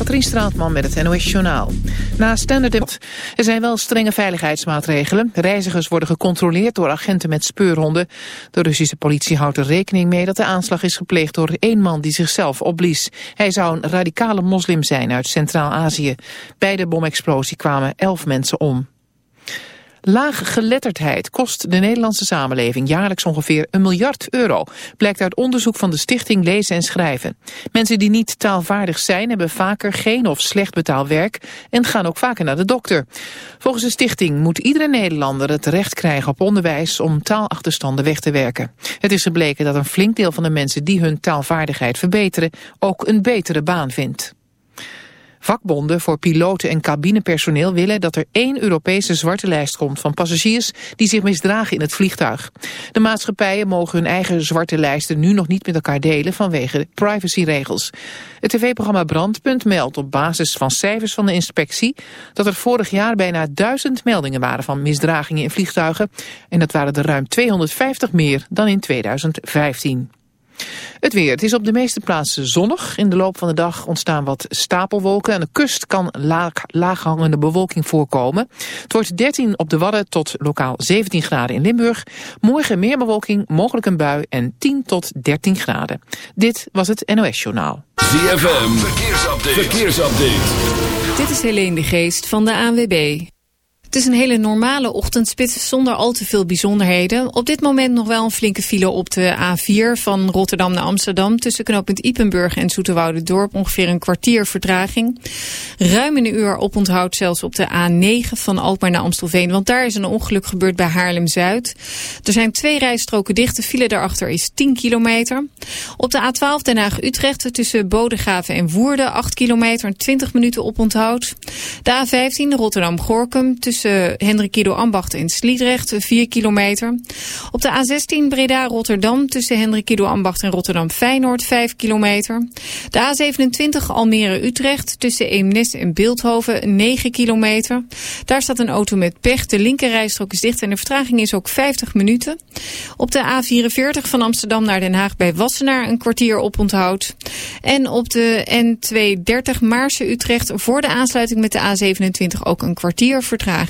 Katrien Straatman met het NOS Journaal. Na Standard er zijn wel strenge veiligheidsmaatregelen. Reizigers worden gecontroleerd door agenten met speurhonden. De Russische politie houdt er rekening mee dat de aanslag is gepleegd door één man die zichzelf opblies. Hij zou een radicale moslim zijn uit Centraal-Azië. Bij de bomexplosie kwamen elf mensen om. Laaggeletterdheid kost de Nederlandse samenleving jaarlijks ongeveer een miljard euro, blijkt uit onderzoek van de Stichting Lezen en Schrijven. Mensen die niet taalvaardig zijn hebben vaker geen of slecht betaald werk en gaan ook vaker naar de dokter. Volgens de stichting moet iedere Nederlander het recht krijgen op onderwijs om taalachterstanden weg te werken. Het is gebleken dat een flink deel van de mensen die hun taalvaardigheid verbeteren ook een betere baan vindt. Vakbonden voor piloten en cabinepersoneel willen dat er één Europese zwarte lijst komt van passagiers die zich misdragen in het vliegtuig. De maatschappijen mogen hun eigen zwarte lijsten nu nog niet met elkaar delen vanwege privacyregels. Het tv-programma Brandpunt meldt op basis van cijfers van de inspectie dat er vorig jaar bijna duizend meldingen waren van misdragingen in vliegtuigen en dat waren er ruim 250 meer dan in 2015. Het weer. Het is op de meeste plaatsen zonnig. In de loop van de dag ontstaan wat stapelwolken. Aan de kust kan laag, laaghangende bewolking voorkomen. Het wordt 13 op de Wadden tot lokaal 17 graden in Limburg. Morgen meer bewolking, mogelijk een bui en 10 tot 13 graden. Dit was het NOS Journaal. ZFM. Verkeersupdate. Verkeersupdate. Dit is Helene de Geest van de ANWB. Het is een hele normale ochtendspits zonder al te veel bijzonderheden. Op dit moment nog wel een flinke file op de A4 van Rotterdam naar Amsterdam... tussen knooppunt Ipenburg en Dorp ongeveer een kwartier vertraging. Ruim een uur oponthoud zelfs op de A9 van Alkmaar naar Amstelveen... want daar is een ongeluk gebeurd bij Haarlem-Zuid. Er zijn twee rijstroken dicht, de file daarachter is 10 kilometer. Op de A12 Den Haag-Utrecht tussen Bodegraven en Woerden... 8 kilometer 20 minuten oponthoud. De A15 Rotterdam-Gorkum tussen tussen Hendrik Ido Ambacht en Sliedrecht, 4 kilometer. Op de A16 Breda-Rotterdam tussen Hendrik Ido Ambacht en Rotterdam-Feyenoord, 5 kilometer. De A27 Almere-Utrecht tussen Eemnes en Beeldhoven, 9 kilometer. Daar staat een auto met pech. De linkerrijstrook is dicht en de vertraging is ook 50 minuten. Op de A44 van Amsterdam naar Den Haag bij Wassenaar een kwartier op onthoud. En op de N230 Maarse-Utrecht voor de aansluiting met de A27 ook een kwartier vertraging.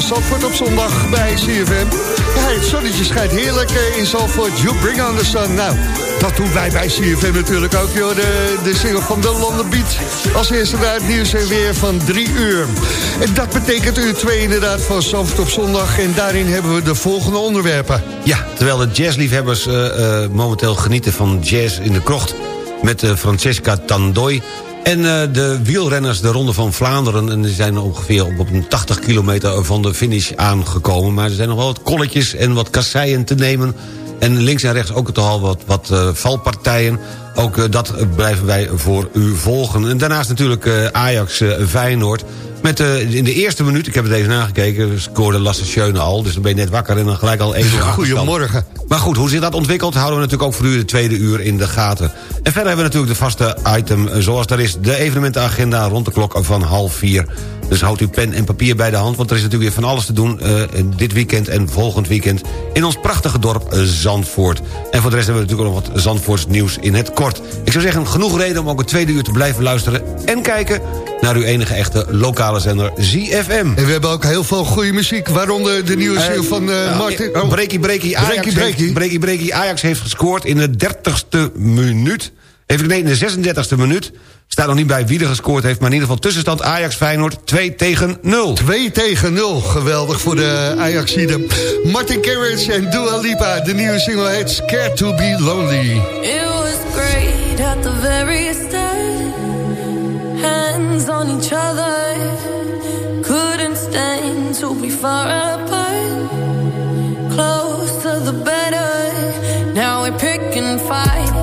Van uur 2 van Zandvoort op zondag bij CFM. Ja, het zonnetje schijnt heerlijk eh, in Zandvoort. You bring on the sun. Nou, dat doen wij bij CFM natuurlijk ook, joh. De, de single van de London Beat. Als eerste naar het nieuws en weer van 3 uur. En dat betekent uur 2 inderdaad van Zandvoort op zondag. En daarin hebben we de volgende onderwerpen. Ja, terwijl de jazzliefhebbers uh, uh, momenteel genieten van jazz in de krocht... met Francesca Tandoy en uh, de wielrenners, de Ronde van Vlaanderen... en die zijn ongeveer op, op een 80 kilometer van de finish aangekomen. Maar er zijn nog wel wat kolletjes en wat kasseien te nemen. En links en rechts ook toch al wat, wat uh, valpartijen. Ook uh, dat blijven wij voor u volgen. En daarnaast natuurlijk Ajax-Feyenoord. Met uh, in de eerste minuut, ik heb het even nagekeken... scoorde Lasse Schöne al, dus dan ben je net wakker... en dan gelijk al even Goedemorgen. Maar goed, hoe zich dat ontwikkelt... houden we natuurlijk ook voor u de tweede uur in de gaten. En verder hebben we natuurlijk de vaste item... Eh, zoals daar is de evenementenagenda rond de klok van half vier. Dus houdt uw pen en papier bij de hand... want er is natuurlijk weer van alles te doen uh, dit weekend en volgend weekend... in ons prachtige dorp Zandvoort. En voor de rest hebben we natuurlijk ook nog wat Zandvoorts nieuws in het kort. Ik zou zeggen, genoeg reden om ook het tweede uur te blijven luisteren... en kijken naar uw enige echte lokale zender ZFM. En we hebben ook heel veel goede muziek, waaronder de nieuwe uh, van uh, Martin... Oh, breakie, breakie, Ajax, breakie. Heeft, Ajax heeft gescoord in de 30ste minuut. Even nee, in de 36e minuut. Staat nog niet bij wie er gescoord heeft, maar in ieder geval tussenstand Ajax-Feyenoord 2 tegen 0. 2 tegen 0, geweldig voor de Ajaxiden. Martin Garrix en Dua Lipa, de nieuwe single heet Scared to be Lonely. It was great at the very start. Hands on each other. Couldn't stand to be far apart. Close to the better. Now we're picking fights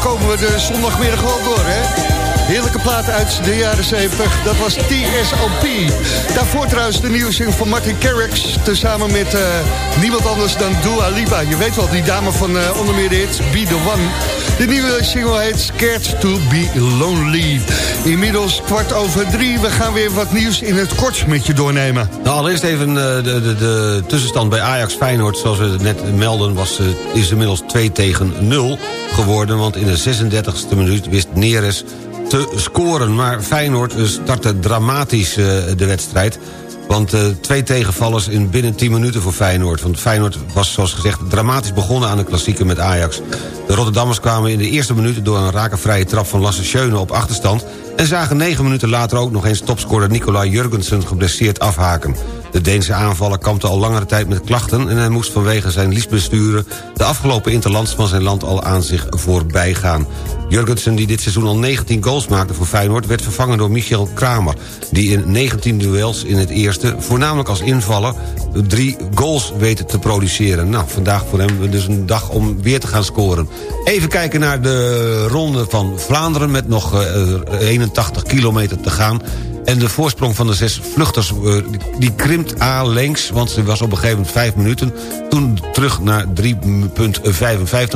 komen we de zondagmiddag wel door, hè? Heerlijke plaat uit de jaren 70. Dat was TSOP. Daarvoor trouwens de nieuwe van Martin Garrix. Tezamen met uh, niemand anders dan Dua Lipa. Je weet wel, die dame van uh, onder meer de Be The One. De nieuwe single heet Scared To Be Lonely. Inmiddels kwart over drie. We gaan weer wat nieuws in het kort met je doornemen. Nou, allereerst even uh, de, de, de, tussenstand bij Ajax Feyenoord. Zoals we net melden was, is inmiddels 2 tegen 0 geworden. Want in de 36e minuut wist Neres te scoren. Maar Feyenoord startte dramatisch de wedstrijd. Want uh, twee tegenvallers in binnen 10 minuten voor Feyenoord. Want Feyenoord was zoals gezegd dramatisch begonnen aan de klassieker met Ajax. De Rotterdammers kwamen in de eerste minuten door een rakenvrije trap van Lasse Schöne op achterstand... en zagen negen minuten later ook nog eens topscorer Nicolai Jurgensen geblesseerd afhaken. De Deense aanvaller kampte al langere tijd met klachten... en hij moest vanwege zijn liesbesturen de afgelopen interlands van zijn land al aan zich voorbij gaan. Jurgensen, die dit seizoen al 19 goals maakte voor Feyenoord... werd vervangen door Michel Kramer... die in 19 duels in het eerste, voornamelijk als invaller... drie goals weten te produceren. Nou, vandaag voor hem dus een dag om weer te gaan scoren. Even kijken naar de ronde van Vlaanderen... met nog 81 eh, kilometer te gaan. En de voorsprong van de zes vluchters eh, die krimpt A links... want ze was op een gegeven moment vijf minuten. Toen terug naar 3,55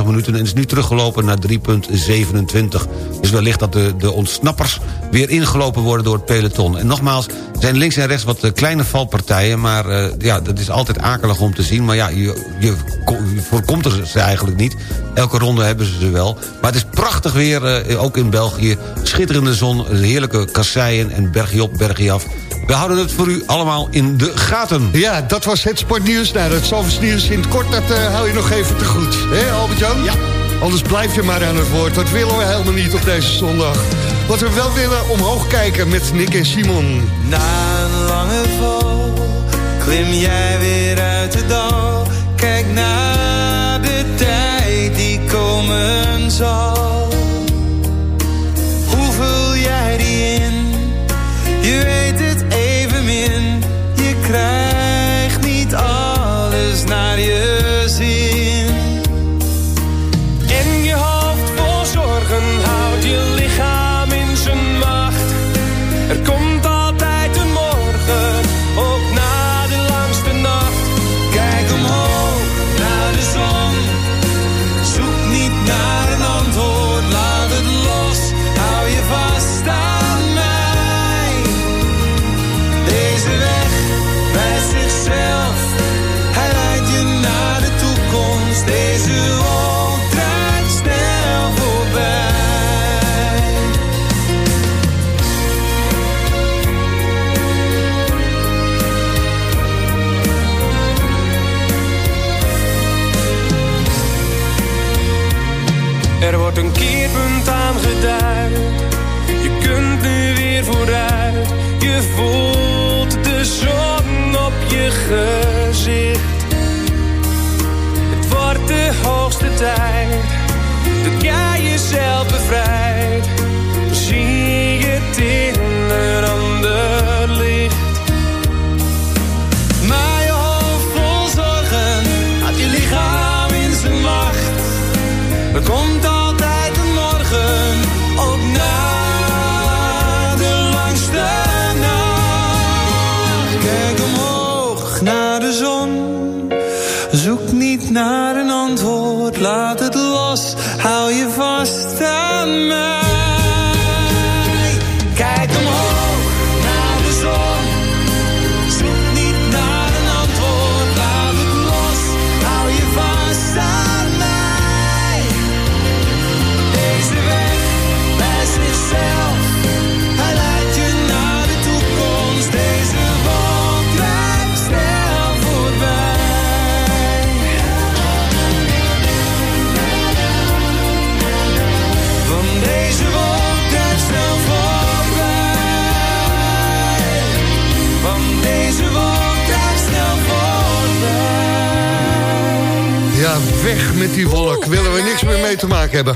minuten... en is nu teruggelopen naar 3,27. Dus wellicht dat de, de ontsnappers weer ingelopen worden door het peloton. En nogmaals, zijn links en rechts wat eh, kleine valpartijen... maar uh, ja, dat is altijd akelig om te zien. Maar ja, je, je, voorkomt er ze eigenlijk niet. Elke ronde hebben ze ze wel. Maar het is prachtig weer, ook in België. Schitterende zon, heerlijke kasseien en bergje op, bergje af. We houden het voor u allemaal in de gaten. Ja, dat was het sportnieuws. Nou, het Zalversnieuws in het kort, dat uh, hou je nog even te goed. Hé, Albert-Jan? Ja. Anders blijf je maar aan het woord. Dat willen we helemaal niet op deze zondag. Wat we wel willen, omhoog kijken met Nick en Simon. Na een lange val, klim jij weer uit de dal. Kijk naar de tijd die komen zal. Weg met die wolk. Willen we niks meer mee te maken hebben.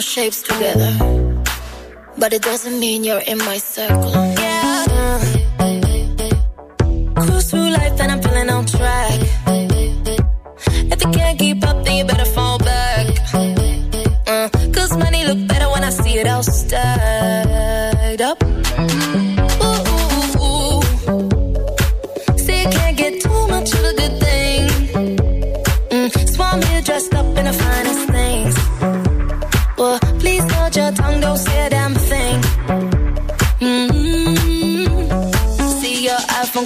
we shapes together, but it doesn't mean you're in my circle. Yeah. Cruise through life and I'm feeling on track. If you can't keep up, then you better fall back. Uh, Cause money look better when I see it all stacked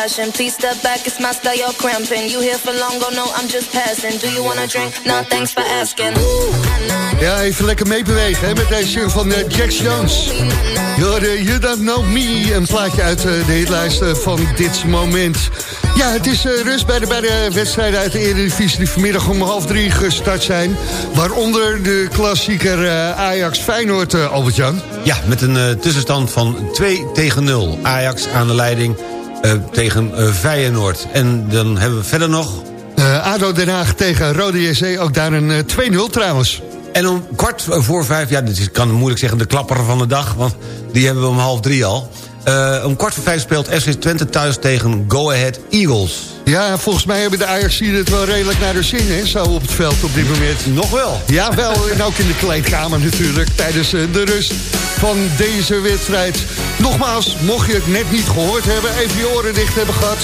flashing. Please step back, it's my style, you're cramping. You here for long, go no, I'm just passing. Do you wanna drink? Nah, thanks for asking. Ja, even lekker meebewegen hè, met deze van eh, Jax Jones. Jorde, You Don't Know Me, een plaatje uit eh, de hitlijst eh, van dit moment. Ja, het is rust bij de, bij de wedstrijden uit de Eredivisie... die vanmiddag om half drie gestart zijn. Waaronder de klassieker eh, Ajax-Feyenoord, eh, Albert-Jan. Ja, met een tussenstand van 2 tegen 0. Ajax aan de leiding tegen eh, Feyenoord. En dan hebben we verder nog... Eh, ADO Den Haag tegen Rode JC, ook daar een eh, 2-0 trouwens. En om kwart voor vijf, ja, dit kan moeilijk zeggen de klapper van de dag... want die hebben we om half drie al. Eh, om kwart voor vijf speelt FC Twente thuis tegen Go Ahead Eagles. Ja, volgens mij hebben de Ajax hier het wel redelijk naar de zin, hè, zo op het veld op dit moment. Nog wel. Ja, wel, en ook in de kleedkamer natuurlijk, tijdens eh, de rust van deze wedstrijd. Nogmaals, mocht je het net niet gehoord hebben, even je oren dicht hebben gehad.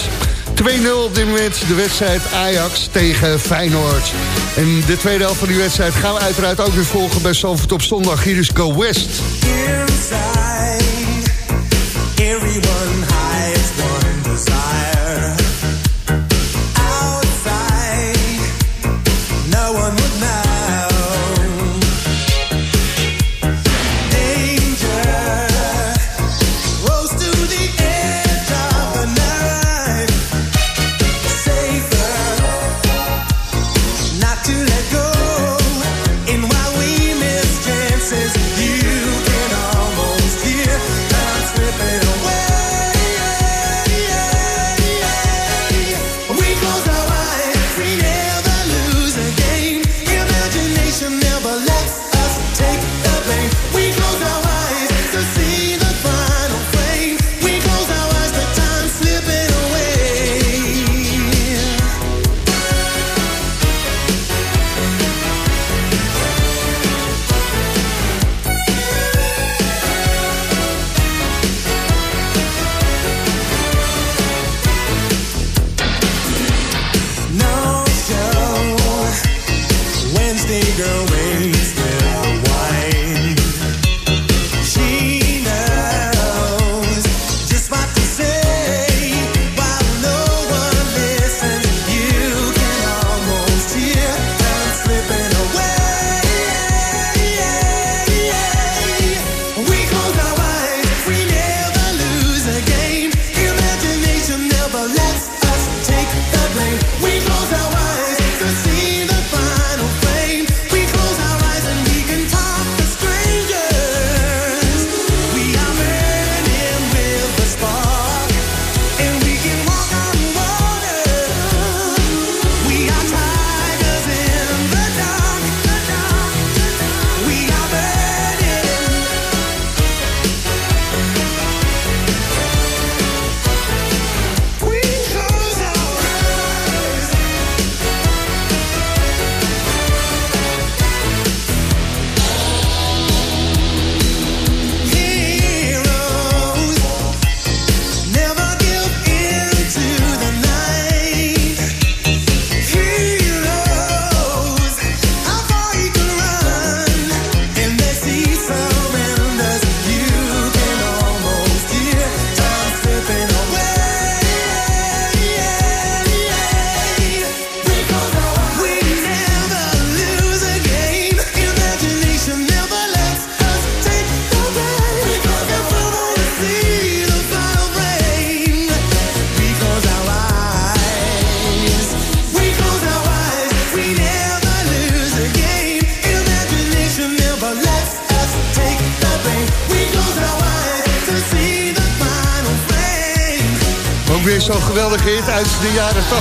2-0 op dit moment, de wedstrijd Ajax tegen Feyenoord. En de tweede helft van die wedstrijd gaan we uiteraard ook weer volgen bij Zalvoort op zondag. Hier is Go West. Inside, everyone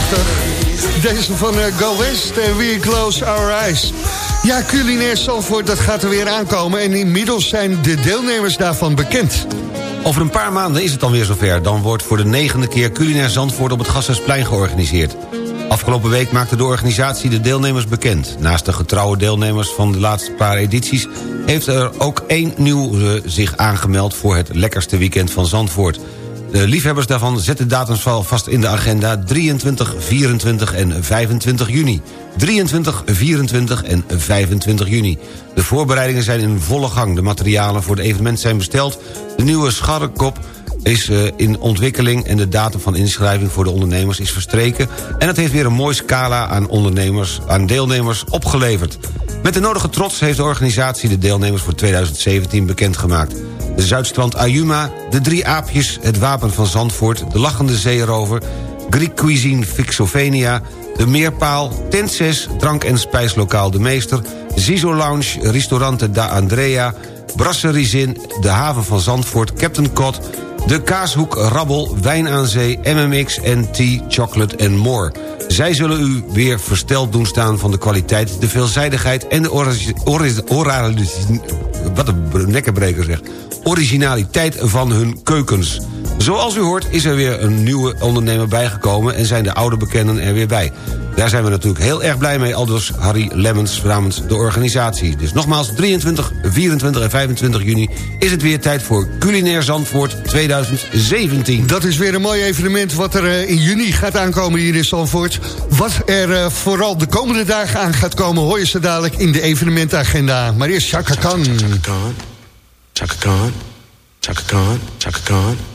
jaren 80. Deze van uh, Go West en We Close Our Eyes. Ja, culinair Zandvoort, dat gaat er weer aankomen... en inmiddels zijn de deelnemers daarvan bekend. Over een paar maanden is het dan weer zover. Dan wordt voor de negende keer culinair Zandvoort op het Gasthuisplein georganiseerd. Afgelopen week maakte de organisatie de deelnemers bekend. Naast de getrouwe deelnemers van de laatste paar edities... heeft er ook één nieuw zich aangemeld voor het lekkerste weekend van Zandvoort. De liefhebbers daarvan zetten datums vast in de agenda 23, 24 en 25 juni. 23, 24 en 25 juni. De voorbereidingen zijn in volle gang. De materialen voor het evenement zijn besteld. De nieuwe scharrekop is uh, in ontwikkeling en de datum van inschrijving voor de ondernemers is verstreken. En het heeft weer een mooi scala aan, ondernemers, aan deelnemers opgeleverd. Met de nodige trots heeft de organisatie de deelnemers voor 2017 bekendgemaakt. De Zuidstrand Ayuma, de Drie Aapjes, het Wapen van Zandvoort... de Lachende Zeerover, Greek Cuisine Fixovenia... de Meerpaal, Tent 6, Drank- en Spijslokaal De Meester... Zizo Lounge, Ristorante Da Andrea... Brasserie Zin, de Haven van Zandvoort, Captain Cod... de Kaashoek Rabbel, Wijn aan Zee, MMX en Tea, Chocolate and More... Zij zullen u weer versteld doen staan van de kwaliteit, de veelzijdigheid en de. Wat een nekkenbreker zeg originaliteit van hun keukens. Zoals u hoort is er weer een nieuwe ondernemer bijgekomen... en zijn de oude bekenden er weer bij. Daar zijn we natuurlijk heel erg blij mee, aldus Harry Lemmens namens de organisatie. Dus nogmaals, 23, 24 en 25 juni is het weer tijd voor Culinair Zandvoort 2017. Dat is weer een mooi evenement wat er eh, in juni gaat aankomen hier in Zandvoort. Wat er eh, vooral de komende dagen aan gaat komen... hoor je ze dadelijk in de evenementagenda. Maar eerst Chaka Khan. Chaka Khan. Chaka Khan, Chaka Khan, Chaka Khan.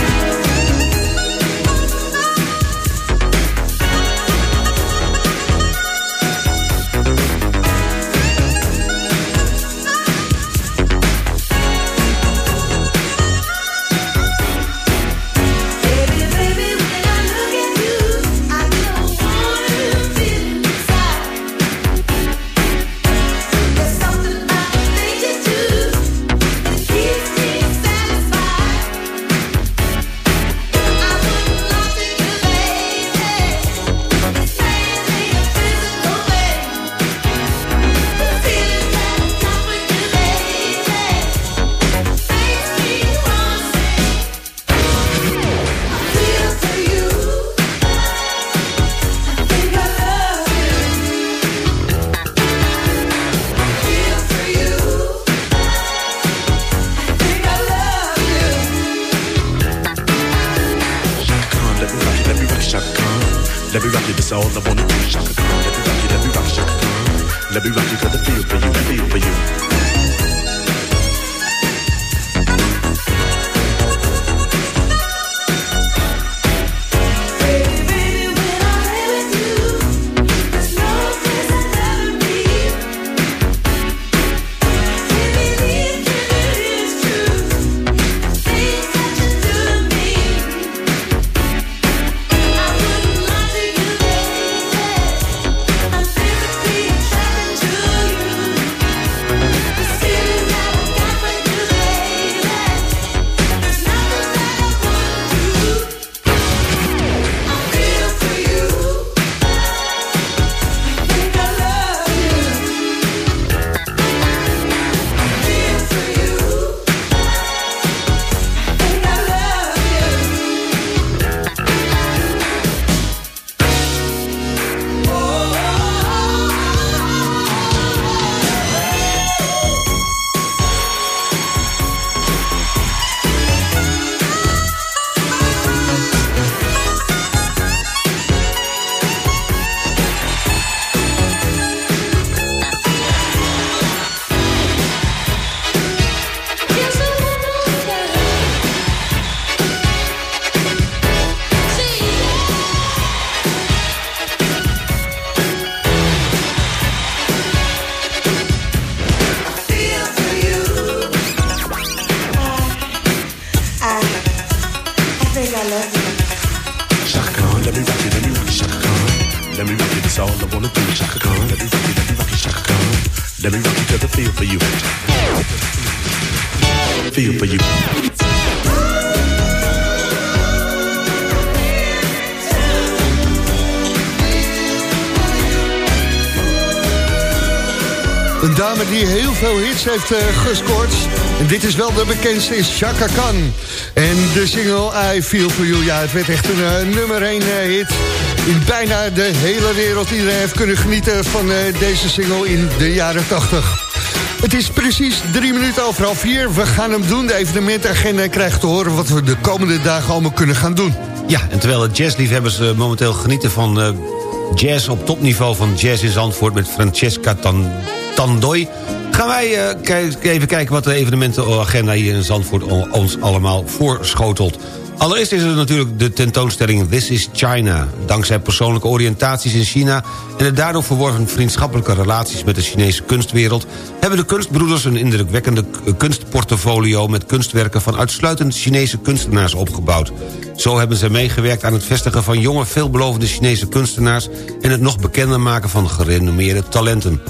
Heeft eh, gescoord. En dit is wel de bekendste, is Chaka Khan. En de single I Feel For You, ja, het werd echt een eh, nummer 1 hit. In bijna de hele wereld. Iedereen heeft kunnen genieten van eh, deze single in de jaren 80. Het is precies drie minuten over half vier. We gaan hem doen. De evenementagenda krijgt te horen wat we de komende dagen allemaal kunnen gaan doen. Ja, en terwijl de jazzliefhebbers eh, momenteel genieten van eh, jazz op topniveau... van Jazz in Zandvoort met Francesca Tan Tandoy... gaan wij eh, even kijken wat de evenementenagenda hier in Zandvoort ons allemaal voorschotelt. Allereerst is er natuurlijk de tentoonstelling This is China. Dankzij persoonlijke oriëntaties in China... en de daardoor verworven vriendschappelijke relaties met de Chinese kunstwereld... hebben de kunstbroeders een indrukwekkende kunstportfolio... met kunstwerken van uitsluitend Chinese kunstenaars opgebouwd. Zo hebben ze meegewerkt aan het vestigen van jonge, veelbelovende Chinese kunstenaars... en het nog bekender maken van gerenommeerde talenten.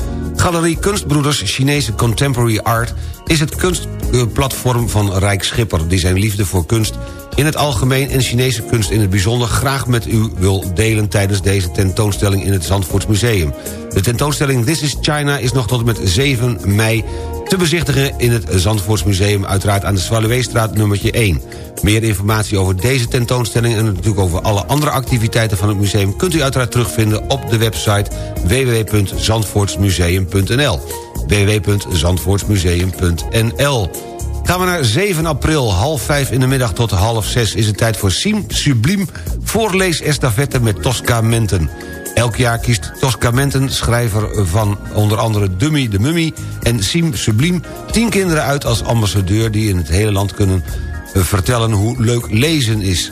Galerie Kunstbroeders Chinese Contemporary Art... is het kunstplatform van Rijk Schipper... die zijn liefde voor kunst in het algemeen en Chinese kunst in het bijzonder... graag met u wil delen tijdens deze tentoonstelling in het Zandvoorts Museum. De tentoonstelling This is China is nog tot en met 7 mei te bezichtigen in het Zandvoorts Museum... uiteraard aan de Zwaluweestraat nummertje 1. Meer informatie over deze tentoonstelling... en natuurlijk over alle andere activiteiten van het museum... kunt u uiteraard terugvinden op de website www.zandvoortsmuseum.nl www.zandvoortsmuseum.nl Gaan we naar 7 april, half 5 in de middag tot half 6... is het tijd voor Siem Subliem voorleesestafette met Tosca Menten. Elk jaar kiest Tosca Menten, schrijver van onder andere Dummy de Mummy... en Siem Subliem, 10 kinderen uit als ambassadeur... die in het hele land kunnen eh, vertellen hoe leuk lezen is...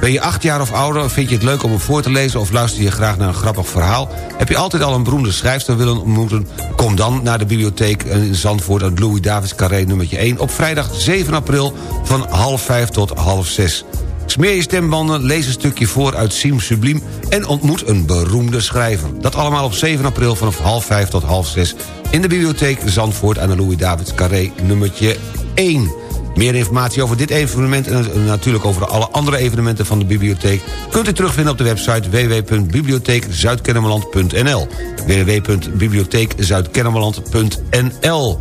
Ben je acht jaar of ouder, vind je het leuk om hem voor te lezen... of luister je graag naar een grappig verhaal... heb je altijd al een beroemde schrijfster willen ontmoeten... kom dan naar de bibliotheek in Zandvoort... aan Louis Davids Carré nummertje 1... op vrijdag 7 april van half 5 tot half 6. Smeer je stembanden, lees een stukje voor uit Siem Subliem... en ontmoet een beroemde schrijver. Dat allemaal op 7 april vanaf half 5 tot half 6... in de bibliotheek Zandvoort aan de Louis Davids Carré nummertje 1. Meer informatie over dit evenement en natuurlijk over alle andere evenementen van de bibliotheek... kunt u terugvinden op de website www.bibliotheekzuidkennemerland.nl www.bibliotheekzuidkennemerland.nl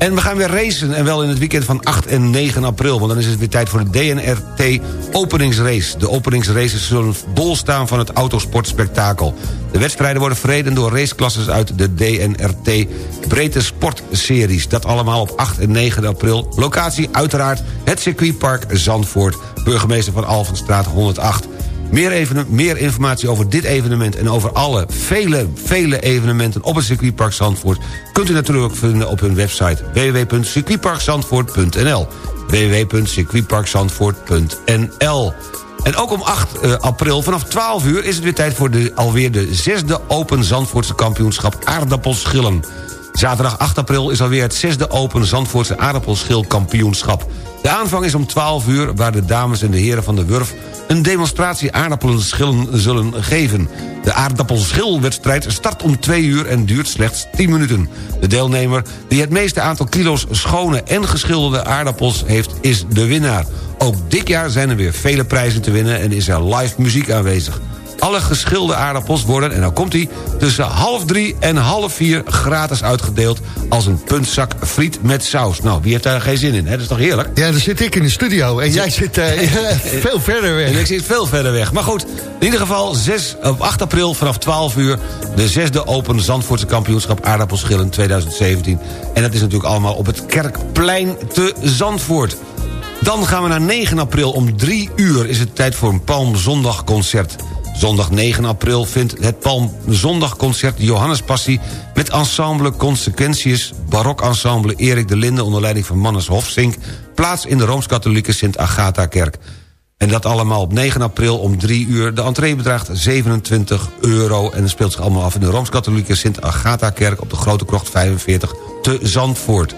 en we gaan weer racen, en wel in het weekend van 8 en 9 april... want dan is het weer tijd voor de DNRT openingsrace. De openingsraces zullen bol staan van het autosportspektakel. De wedstrijden worden verreden door raceklasses uit de DNRT Breedte Sportseries. Dat allemaal op 8 en 9 april. Locatie uiteraard het circuitpark Zandvoort. Burgemeester van Alphenstraat 108. Meer, even, meer informatie over dit evenement en over alle vele, vele evenementen op het circuitpark Zandvoort... kunt u natuurlijk vinden op hun website www.circuitparkzandvoort.nl www.circuitparkzandvoort.nl en ook om 8 eh, april vanaf 12 uur is het weer tijd voor de, alweer de zesde Open Zandvoortse kampioenschap aardappelschillen. Zaterdag 8 april is alweer het zesde Open Zandvoortse aardappelschilkampioenschap. De aanvang is om 12 uur waar de dames en de heren van de Wurf... een demonstratie aardappelschillen zullen geven. De aardappelschilwedstrijd start om 2 uur en duurt slechts 10 minuten. De deelnemer die het meeste aantal kilo's schone en geschilderde aardappels heeft... is de winnaar. Ook dit jaar zijn er weer vele prijzen te winnen en is er live muziek aanwezig. Alle geschilde aardappels worden, en dan komt hij... tussen half drie en half vier gratis uitgedeeld... als een puntzak friet met saus. Nou, wie heeft daar geen zin in? Hè? Dat is toch heerlijk? Ja, dan zit ik in de studio en jij zit eh, veel verder weg. En ik zit veel verder weg. Maar goed, in ieder geval 6, op 8 april vanaf 12 uur... de zesde Open Zandvoortse kampioenschap aardappelschillen 2017. En dat is natuurlijk allemaal op het Kerkplein te Zandvoort. Dan gaan we naar 9 april. Om 3 uur is het tijd voor een Palmzondagconcert. Zondag 9 april vindt het Palmzondagconcert Johannespassie... met ensemble Consequentius, barokensemble Erik de Linde... onder leiding van Mannes Hofzink... plaats in de Rooms-Katholieke Sint-Agatha-kerk. En dat allemaal op 9 april om 3 uur. De entree bedraagt 27 euro en het speelt zich allemaal af... in de Rooms-Katholieke Sint-Agatha-kerk... op de Grote Krocht 45 te Zandvoort.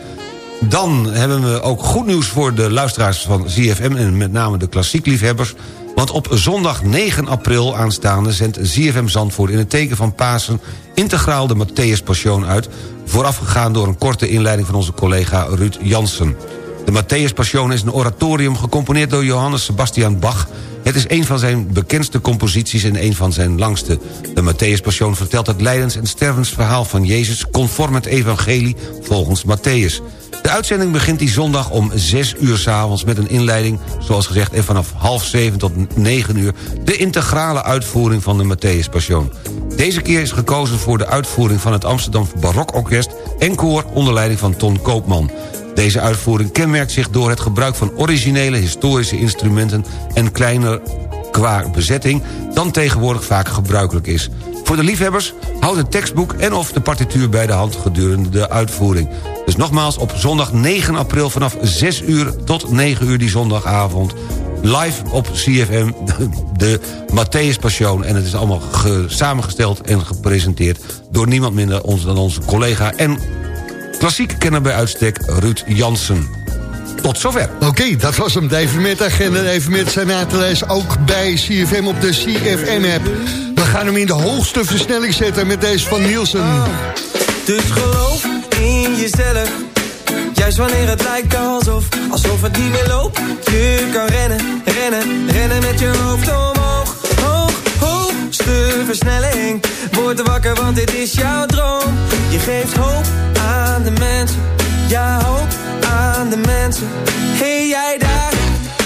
Dan hebben we ook goed nieuws voor de luisteraars van ZFM... en met name de klassiekliefhebbers. Want op zondag 9 april aanstaande zendt ZFM Zandvoort... in het teken van Pasen integraal de Matthäus Passion uit... voorafgegaan door een korte inleiding van onze collega Ruud Jansen. De Matthäus Passion is een oratorium gecomponeerd door Johannes Sebastian Bach... Het is een van zijn bekendste composities en een van zijn langste. De Matthäus Passion vertelt het lijdens- en stervensverhaal van Jezus... conform het evangelie volgens Matthäus. De uitzending begint die zondag om 6 uur s'avonds met een inleiding... zoals gezegd en vanaf half 7 tot 9 uur... de integrale uitvoering van de Matthäus Passion. Deze keer is gekozen voor de uitvoering van het Amsterdam Barokorkest... en koor onder leiding van Ton Koopman. Deze uitvoering kenmerkt zich door het gebruik van originele historische instrumenten... en kleiner qua bezetting dan tegenwoordig vaak gebruikelijk is. Voor de liefhebbers houd het tekstboek en of de partituur bij de hand gedurende de uitvoering. Dus nogmaals op zondag 9 april vanaf 6 uur tot 9 uur die zondagavond... live op CFM, de Matthäus Passion. En het is allemaal samengesteld en gepresenteerd... door niemand minder dan onze collega en klassieke kenner bij uitstek Ruud Jansen. Tot zover. Oké, dat was hem. De evenementagenda en evenement zijn na te lezen ook bij CFM op de CFM-app. We gaan hem in de hoogste versnelling zetten met deze van Nielsen. Dus geloof in jezelf. Juist wanneer het lijkt alsof, alsof het niet meer loopt. Je kan rennen, rennen, rennen met je hoofd omhoog. Hoog, hoogste versnelling. Word wakker, want dit is jouw droom. Je geeft hoop aan de mensen. Ja, hoop aan de mensen. Hey, jij daar.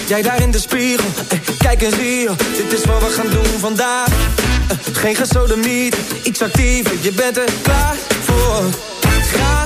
Jij daar in de spiegel. Eh, kijk eens hier. Dit is wat we gaan doen vandaag. Eh, geen gesodemiet, iets actiever. Je bent er klaar voor. Eh,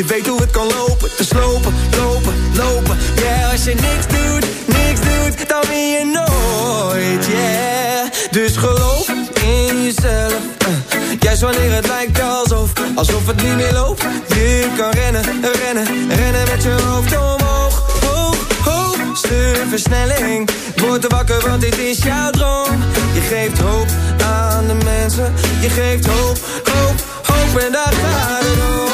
je weet hoe het kan lopen, dus lopen, lopen, lopen. Yeah, als je niks wanneer het lijkt alsof, alsof het niet meer loopt. Je kan rennen, rennen, rennen met je hoofd omhoog, hoog, hoogste versnelling. Word er wakker, want dit is jouw droom. Je geeft hoop aan de mensen, je geeft hoop, hoop, hoop en daar gaat het om.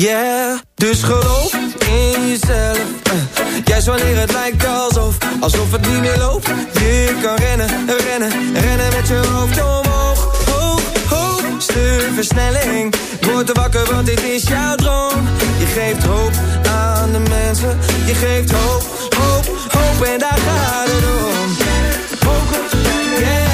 Yeah, dus geloof in jezelf. eh. Juist wanneer het lijkt alsof, alsof het niet meer loopt. Je kan rennen, rennen, rennen met je hoofd omhoog. Hoog, hoogste versnelling. Word er wakker, want dit is jouw droom. Je geeft hoop aan de mensen. Je geeft hoop, hoop, hoop en daar gaat het om. Hoger, yeah, yeah,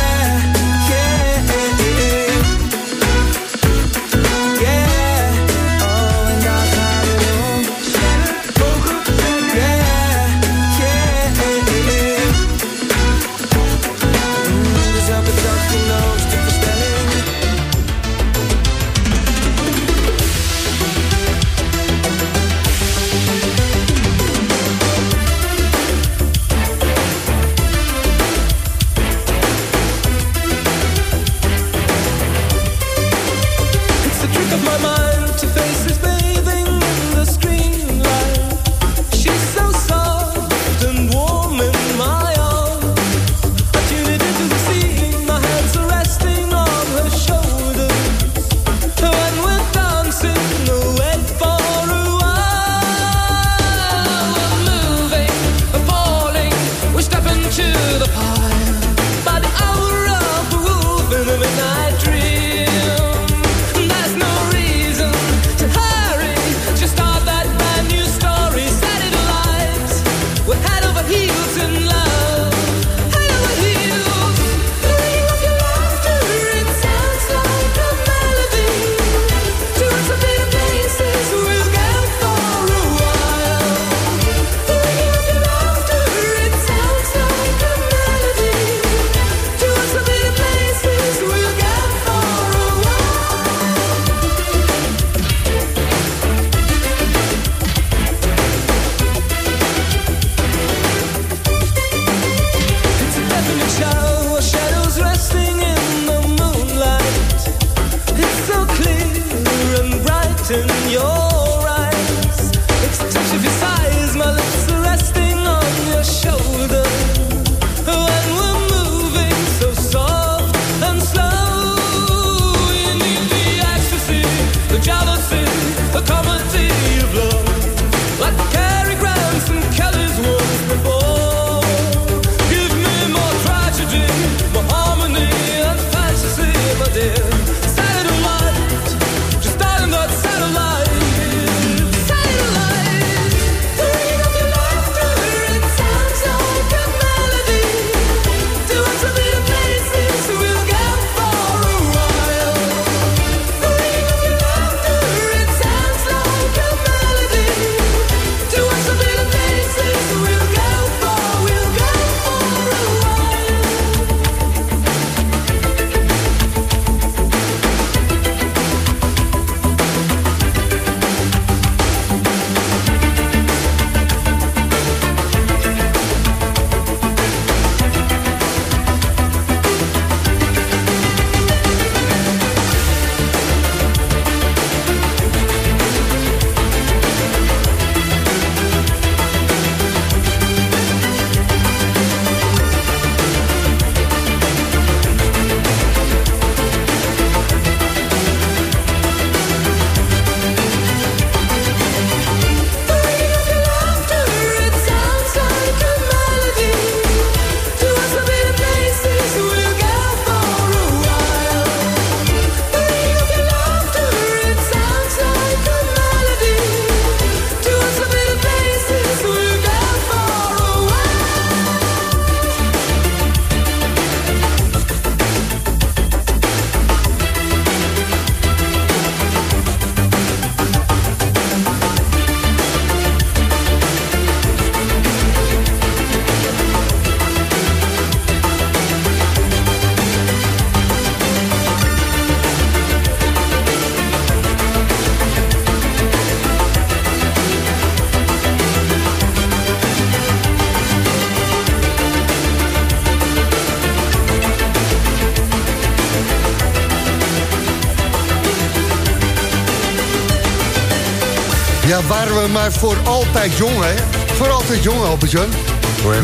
maar voor altijd jong, hè? Voor altijd jong, Albert-Jan.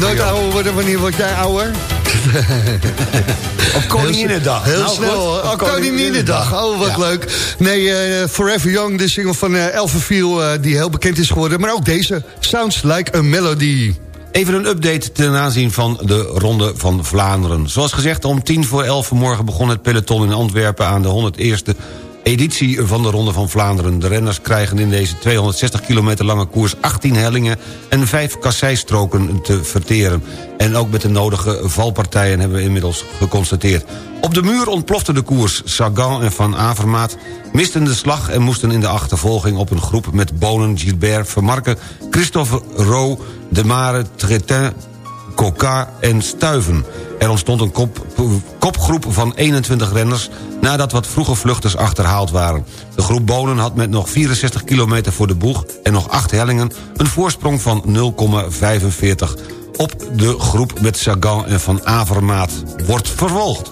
Nooit ouder worden, wanneer word jij ouder? Op Koninginnedag. Heel Nou, snel, goed. Op Oh, Koninginnedag. Oh, wat Ja. leuk. Nee, eh, Forever Young, de single van uh, Elfenviel... eh, die heel bekend is geworden. Maar ook deze, Sounds Like a Melody. Even een update ten aanzien van de Ronde van Vlaanderen. Zoals gezegd, om tien voor elf vanmorgen begon het peloton in Antwerpen... aan de 101ste editie van de Ronde van Vlaanderen. De renners krijgen in deze 260 kilometer lange koers 18 hellingen... en 5 kasseistroken te verteren. En ook met de nodige valpartijen hebben we inmiddels geconstateerd. Op de muur ontplofte de koers. Sagan en Van Avermaat misten de slag... en moesten in de achtervolging op een groep met Bonen, Gilbert, Vermarken... Christophe Rowe, De Mare, Tretin, Coca en Stuiven. Er ontstond een kop, kopgroep van 21 renners... nadat wat vroege vluchters achterhaald waren. De groep Bonen had met nog 64 kilometer voor de boeg... en nog 8 hellingen een voorsprong van 0,45 op de groep met Sagan en Van Avermaat. Wordt vervolgd.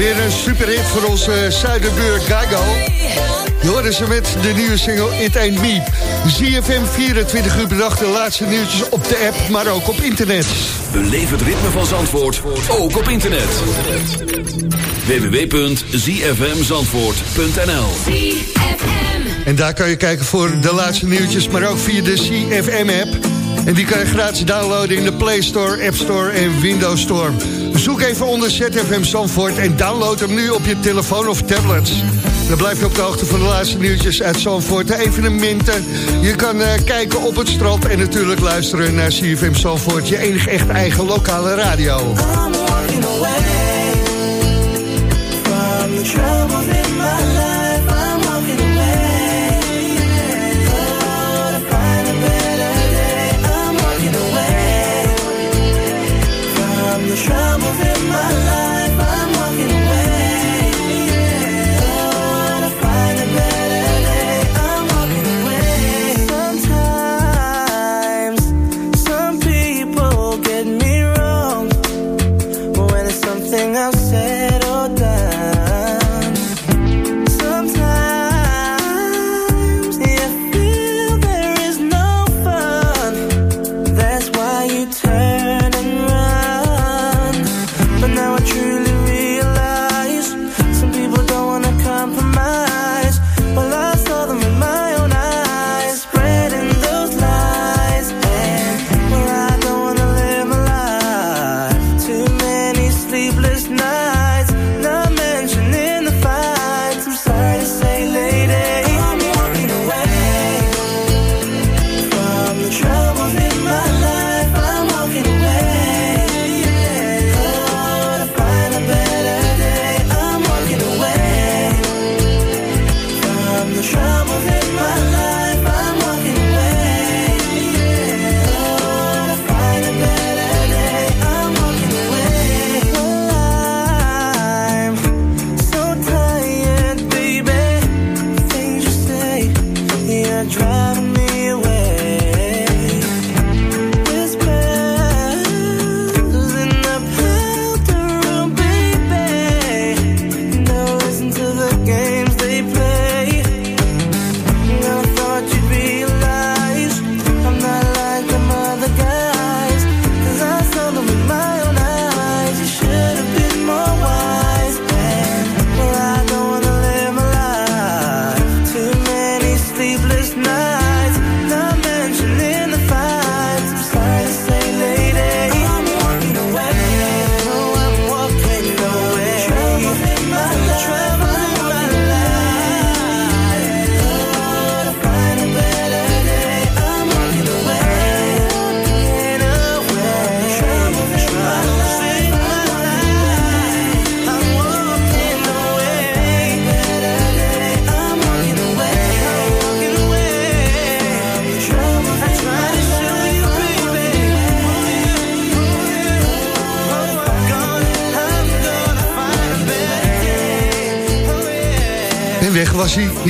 Weer een superhit voor onze zuiderbuur Gago. Je hoorde ze met de nieuwe single It Ain't Me. ZFM 24 uur per dag, de laatste nieuwtjes op de app, maar ook op internet. Beleef het ritme van Zandvoort, ook op internet. www.zfmzandvoort.nl En daar kan je kijken voor de laatste nieuwtjes, maar ook via de CFM-app. En die kan je gratis downloaden in de Play Store, App Store en Windows Store. Zoek even onder ZFM Zandvoort en download hem nu op je telefoon of tablet. Dan blijf je op de hoogte van de laatste nieuwtjes uit Zandvoort, de evenementen. Je kan eh, kijken op het strand en natuurlijk luisteren naar CFM Zandvoort... je enige echt eigen lokale radio.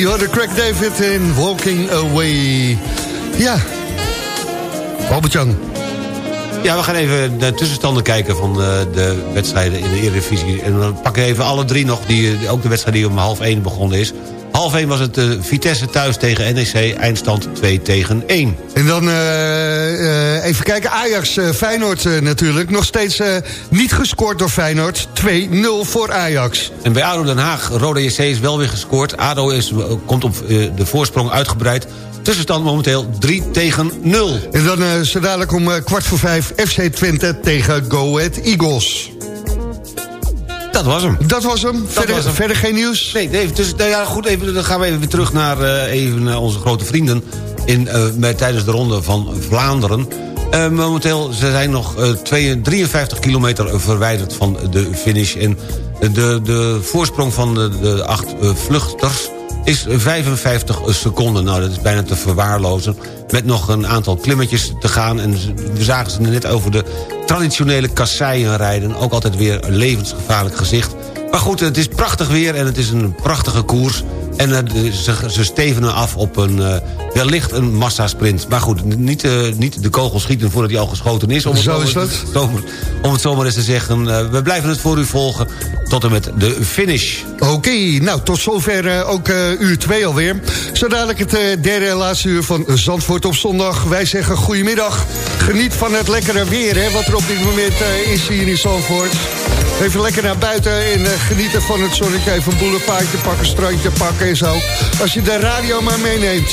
Je hoorde Craig David in Walking Away. Ja. Albert-Jan. Ja, we gaan even de tussenstanden kijken van de, de wedstrijden in de Eredivisie. En dan pakken even alle drie nog, die, ook de wedstrijd die om half 1 begonnen is. Half 1 was het eh, Vitesse thuis tegen NEC, eindstand 2 tegen 1. En dan eh, eh, even kijken, Ajax, Feyenoord natuurlijk. Nog steeds niet gescoord door Feyenoord. 2-0 voor Ajax. En bij ADO Den Haag, Rode JC is wel weer gescoord. ADO is, komt op de voorsprong uitgebreid. Tussenstand momenteel 3 tegen 0. En dan eh zo dadelijk om eh, kwart voor vijf FC Twente tegen Go Ahead Eagles. Dat was hem. Dat was hem. verder, was hem. verder geen nieuws? Nee, nee dus, nou ja, goed, even, dan gaan we even weer terug naar eh, even, eh, onze grote vrienden... In, eh, bij, tijdens de ronde van Vlaanderen. Eh, momenteel ze zijn nog twee- 53 kilometer verwijderd van de finish. En de, de voorsprong van de, de acht vluchters is 55 seconden. Nou, dat is bijna te verwaarlozen. Met nog een aantal klimmetjes te gaan. En we zagen ze net over de traditionele kasseien rijden. Ook altijd weer een levensgevaarlijk gezicht. Maar goed, het is prachtig weer en het is een prachtige koers. En eh, ze, ze stevenen af op een, eh, wellicht een massasprint. Maar goed, niet, eh, niet de kogel schieten voordat hij al geschoten is. Om het Zo is dat. zomaar- om het zomaar eens te zeggen. We blijven het voor u volgen tot en met de finish. Oké, nou tot zover ook uur 2 alweer. Zo dadelijk het derde en laatste uur van Zandvoort op zondag. Wij zeggen goedemiddag. Geniet van het lekkere weer, hè, wat er op dit moment is hier in Zandvoort. Even lekker naar buiten en eh, genieten van het zonnetje. Even een boulevardje pakken, strandje pakken en zo. Als je de radio maar meeneemt.